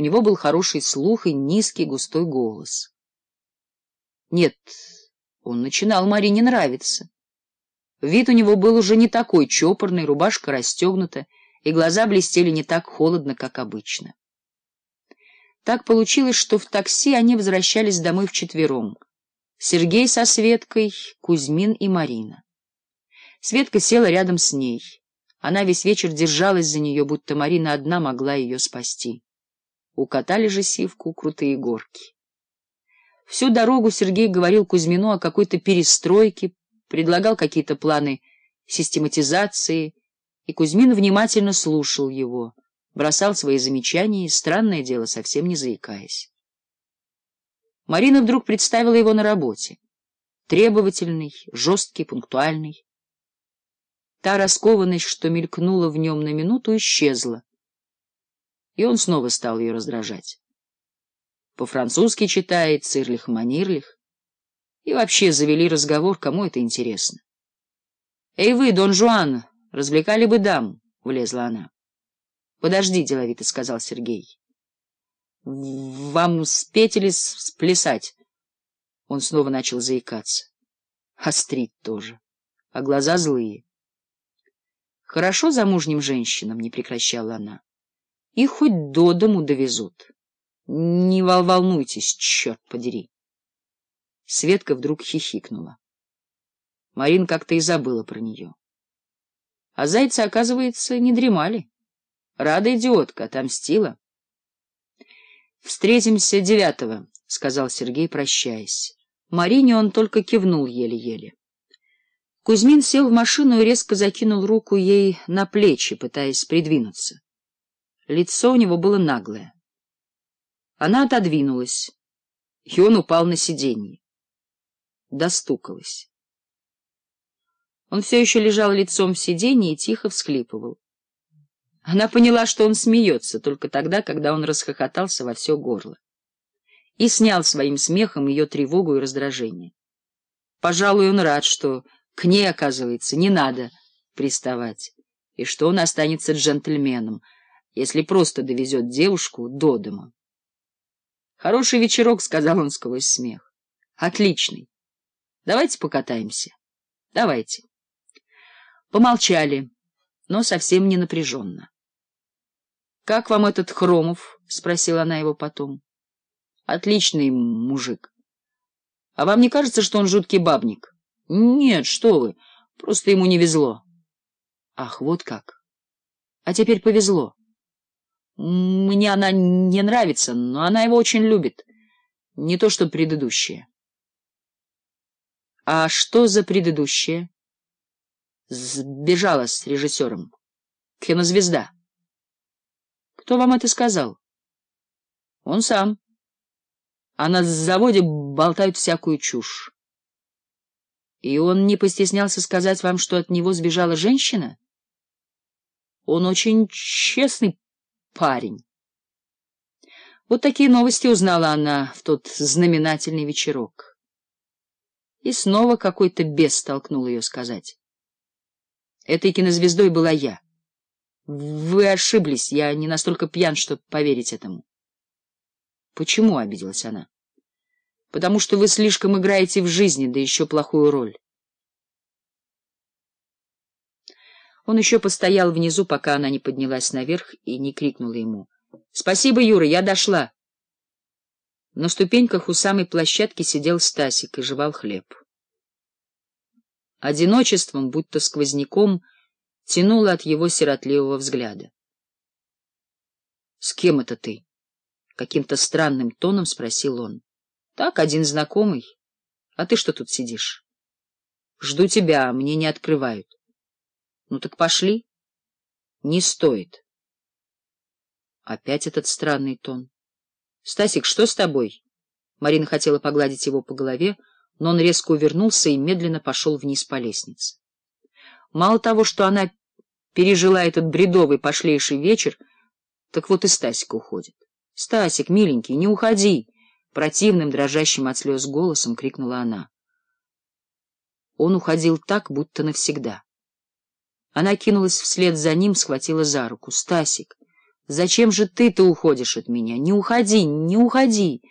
У него был хороший слух и низкий густой голос. Нет, он начинал Марине нравиться. Вид у него был уже не такой чопорный, рубашка расстегнута, и глаза блестели не так холодно, как обычно. Так получилось, что в такси они возвращались домой вчетвером. Сергей со Светкой, Кузьмин и Марина. Светка села рядом с ней. Она весь вечер держалась за нее, будто Марина одна могла ее спасти укатали же сивку крутые горки. Всю дорогу Сергей говорил Кузьмину о какой-то перестройке, предлагал какие-то планы систематизации, и Кузьмин внимательно слушал его, бросал свои замечания и, странное дело, совсем не заикаясь. Марина вдруг представила его на работе. Требовательный, жесткий, пунктуальный. Та раскованность, что мелькнула в нем на минуту, исчезла и он снова стал ее раздражать. По-французски читает, цирлих-манирлих. И вообще завели разговор, кому это интересно. — Эй вы, Дон Жуан, развлекали бы дам, — влезла она. — Подожди, — деловито сказал Сергей. — Вам спетели сплясать. Он снова начал заикаться. Острит тоже, а глаза злые. — Хорошо замужним женщинам, — не прекращала она и хоть до дому довезут. Не волнуйтесь, черт подери. Светка вдруг хихикнула. Марин как-то и забыла про нее. А зайцы, оказывается, не дремали. Рада идиотка, отомстила. — Встретимся девятого, — сказал Сергей, прощаясь. Марине он только кивнул еле-еле. Кузьмин сел в машину и резко закинул руку ей на плечи, пытаясь придвинуться. Лицо у него было наглое. Она отодвинулась, и он упал на сиденье. Достукалась. Он все еще лежал лицом в сиденье и тихо всхлипывал. Она поняла, что он смеется, только тогда, когда он расхохотался во все горло. И снял своим смехом ее тревогу и раздражение. Пожалуй, он рад, что к ней, оказывается, не надо приставать, и что он останется джентльменом — если просто довезет девушку до дома. «Хороший вечерок», — сказал он сквозь смех. «Отличный. Давайте покатаемся. Давайте». Помолчали, но совсем не напряженно. «Как вам этот Хромов?» — спросила она его потом. «Отличный мужик. А вам не кажется, что он жуткий бабник?» «Нет, что вы, просто ему не везло». «Ах, вот как. А теперь повезло». Мне она не нравится, но она его очень любит. Не то, что предыдущее. — А что за предыдущее? — Сбежала с режиссером. — Кинозвезда. — Кто вам это сказал? — Он сам. А на заводе болтают всякую чушь. — И он не постеснялся сказать вам, что от него сбежала женщина? — Он очень честный парень. Вот такие новости узнала она в тот знаменательный вечерок. И снова какой-то бес толкнул ее сказать. Этой кинозвездой была я. Вы ошиблись, я не настолько пьян, чтобы поверить этому. Почему обиделась она? Потому что вы слишком играете в жизни, да еще плохую роль. Он еще постоял внизу, пока она не поднялась наверх и не крикнула ему. — Спасибо, Юра, я дошла. На ступеньках у самой площадки сидел Стасик и жевал хлеб. Одиночеством, будто сквозняком, тянуло от его сиротливого взгляда. — С кем это ты? — каким-то странным тоном спросил он. — Так, один знакомый. А ты что тут сидишь? — Жду тебя, а мне не открывают. Ну так пошли. Не стоит. Опять этот странный тон. Стасик, что с тобой? Марина хотела погладить его по голове, но он резко увернулся и медленно пошел вниз по лестнице. Мало того, что она пережила этот бредовый пошлейший вечер, так вот и Стасик уходит. — Стасик, миленький, не уходи! — противным, дрожащим от слез голосом крикнула она. Он уходил так, будто навсегда. Она кинулась вслед за ним, схватила за руку. — Стасик, зачем же ты-то уходишь от меня? Не уходи, не уходи!